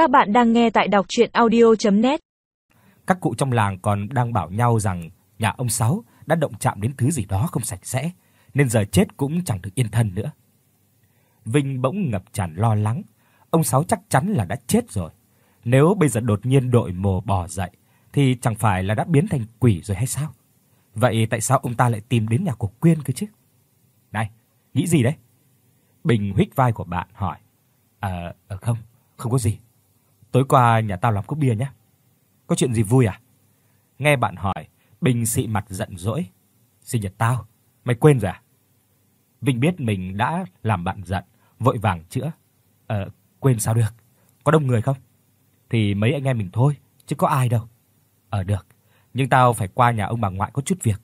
Các bạn đang nghe tại đọc audio net Các cụ trong làng còn đang bảo nhau rằng nhà ông Sáu đã động chạm đến thứ gì đó không sạch sẽ, nên giờ chết cũng chẳng được yên thân nữa. Vinh bỗng ngập tràn lo lắng, ông Sáu chắc chắn là đã chết rồi. Nếu bây giờ đột nhiên đội mồ bò dậy thì chẳng phải là đã biến thành quỷ rồi hay sao? Vậy tại sao ông ta lại tìm đến nhà của Quyên cơ chứ? Này, nghĩ gì đấy? Bình huých vai của bạn hỏi. "Ờ, à, không, không có gì. Tối qua nhà tao làm cốc bia nhé. Có chuyện gì vui à?" Nghe bạn hỏi, Bình xị mặt giận dỗi. "Sinh nhật tao, mày quên rồi à?" Vinh biết mình đã làm bạn giận, vội vàng chữa. "Ờ, quên sao được? Có đông người không?" "Thì mấy anh em mình thôi, chứ có ai đâu." "Ờ được, nhưng tao phải qua nhà ông bà ngoại có chút việc,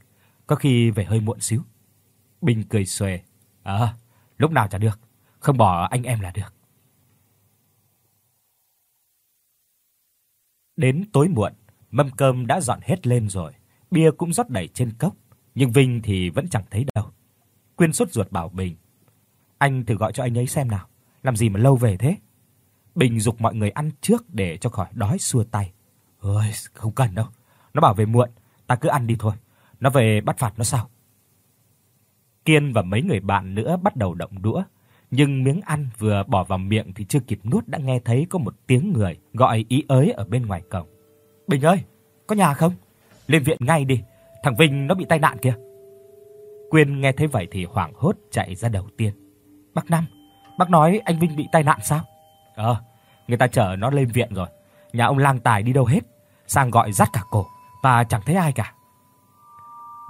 có khi về hơi muộn xíu." Bình cười xuề. "Ờ, lúc nào chả được, không bỏ anh em là được." Đến tối muộn, mâm cơm đã dọn hết lên rồi, bia cũng rót đầy trên cốc, nhưng Vinh thì vẫn chẳng thấy đâu. Quyên sốt ruột bảo Bình: "Anh thử gọi cho anh ấy xem nào, làm gì mà lâu về thế?" Bình dục mọi người ăn trước để cho khỏi đói xua tay. "Ôi, không cần đâu, nó bảo về muộn, ta cứ ăn đi thôi, nó về bắt phạt nó sao?" Kiên và mấy người bạn nữa bắt đầu động đũa, nhưng miếng ăn vừa bỏ vào miệng thì chưa kịp nuốt đã nghe thấy có một tiếng người gọi ý ới ở bên ngoài cổng. "Bình ơi, có nhà không? Lên viện ngay đi, thằng Vinh nó bị tai nạn kìa." Quyên nghe thấy vậy thì hoảng hốt chạy ra đầu tiên. "Bác Năm, bác nói anh Vinh bị tai nạn sao?" "Ờ, người ta chở nó lên viện rồi. Nhà ông Lang Tài đi đâu hết, sang gọi dắt cả cổ, và chẳng thấy ai cả."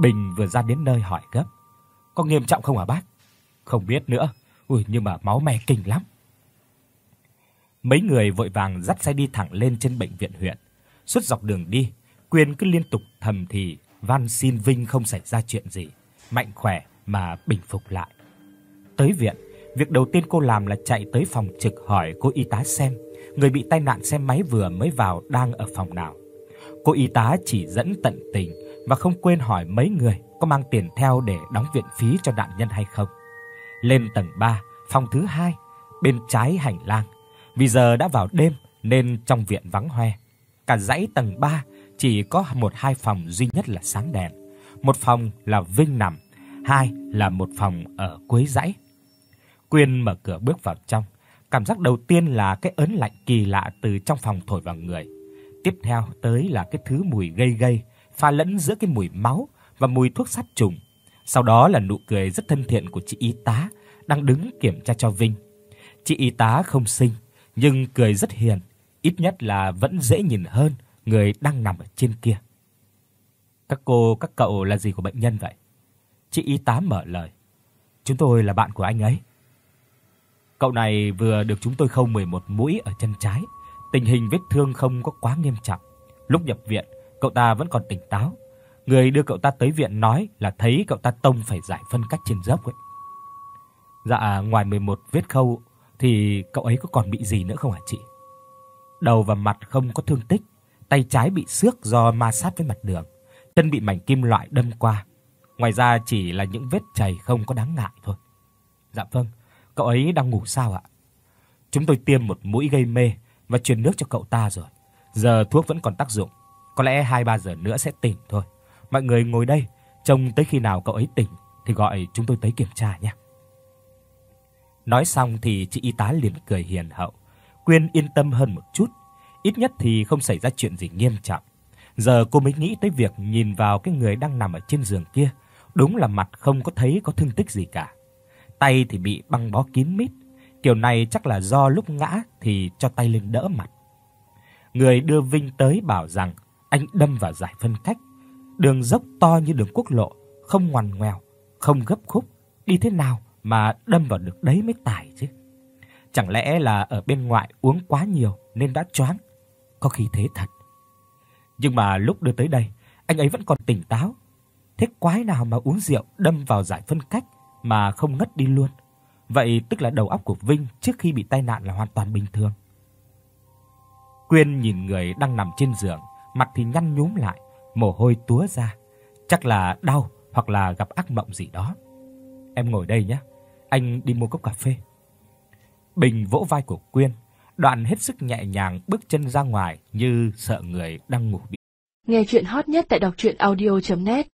Bình vừa ra đến nơi hỏi gấp. "Có nghiêm trọng không hả bác?" "Không biết nữa. Ui nhưng mà máu me kinh lắm." Mấy người vội vàng dắt xe đi thẳng lên trên bệnh viện huyện. Suốt dọc đường đi, Quyên cứ liên tục thầm thì van xin Vinh không xảy ra chuyện gì, mạnh khỏe mà bình phục lại. Tới viện, việc đầu tiên cô làm là chạy tới phòng trực hỏi cô y tá xem người bị tai nạn xe máy vừa mới vào đang ở phòng nào. Cô y tá chỉ dẫn tận tình và không quên hỏi mấy người có mang tiền theo để đóng viện phí cho nạn nhân hay không. Lên tầng 3, phòng thứ 2, bên trái hành lang. Vì giờ đã vào đêm nên trong viện vắng hoe. Cả dãy tầng 3 chỉ có một hai phòng duy nhất là sáng đèn. Một phòng là Vinh nằm, hai là một phòng ở cuối dãy. Quyên mở cửa bước vào trong, cảm giác đầu tiên là cái ớn lạnh kỳ lạ từ trong phòng thổi vào người. Tiếp theo tới là cái thứ mùi gây gây pha lẫn giữa cái mùi máu và mùi thuốc sát trùng. Sau đó là nụ cười rất thân thiện của chị y tá đang đứng kiểm tra cho Vinh. Chị y tá không xinh nhưng cười rất hiền, ít nhất là vẫn dễ nhìn hơn người đang nằm ở trên kia. Các cô, các cậu là gì của bệnh nhân vậy? Chị y tá mở lời. Chúng tôi là bạn của anh ấy. Cậu này vừa được chúng tôi khâu 11 mũi ở chân trái, tình hình vết thương không có quá nghiêm trọng. Lúc nhập viện, cậu ta vẫn còn tỉnh táo. Người đưa cậu ta tới viện nói là thấy cậu ta tông phải giải phân cách trên dốc ấy. Dạ, ngoài 11 vết khâu thì cậu ấy có còn bị gì nữa không hả chị? Đầu và mặt không có thương tích, tay trái bị xước do ma sát với mặt đường, chân bị mảnh kim loại đâm qua. Ngoài ra chỉ là những vết chảy không có đáng ngại thôi. Dạ vâng, cậu ấy đang ngủ sao ạ? Chúng tôi tiêm một mũi gây mê và truyền nước cho cậu ta rồi. Giờ thuốc vẫn còn tác dụng, có lẽ 2 3 giờ nữa sẽ tỉnh thôi. Mọi người ngồi đây, trông tới khi nào cậu ấy tỉnh thì gọi chúng tôi tới kiểm tra nhé. Nói xong thì chị y tá liền cười hiền hậu. Quyên yên tâm hơn một chút, ít nhất thì không xảy ra chuyện gì nghiêm trọng. Giờ cô mới nghĩ tới việc nhìn vào cái người đang nằm ở trên giường kia, đúng là mặt không có thấy có thương tích gì cả. Tay thì bị băng bó kín mít, kiểu này chắc là do lúc ngã thì cho tay lên đỡ mặt. Người đưa Vinh tới bảo rằng anh đâm vào giải phân cách, đường dốc to như đường quốc lộ, không ngoằn ngoèo, không gấp khúc, đi thế nào mà đâm vào được đấy mới tải chứ. Chẳng lẽ là ở bên ngoài uống quá nhiều nên đã choáng? Có khi thế thật. Nhưng mà lúc đưa tới đây, anh ấy vẫn còn tỉnh táo. Thế quái nào mà uống rượu đâm vào giải phân cách mà không ngất đi luôn? Vậy tức là đầu óc của Vinh trước khi bị tai nạn là hoàn toàn bình thường. Quyên nhìn người đang nằm trên giường, mặt thì nhăn nhúm lại, mồ hôi túa ra, chắc là đau hoặc là gặp ác mộng gì đó. Em ngồi đây nhé, anh đi mua cốc cà phê. Bình vỗ vai của Quyên, đoạn hết sức nhẹ nhàng bước chân ra ngoài như sợ người đang ngủ. bị Nghe truyện hot nhất tại doctruyenaudio.net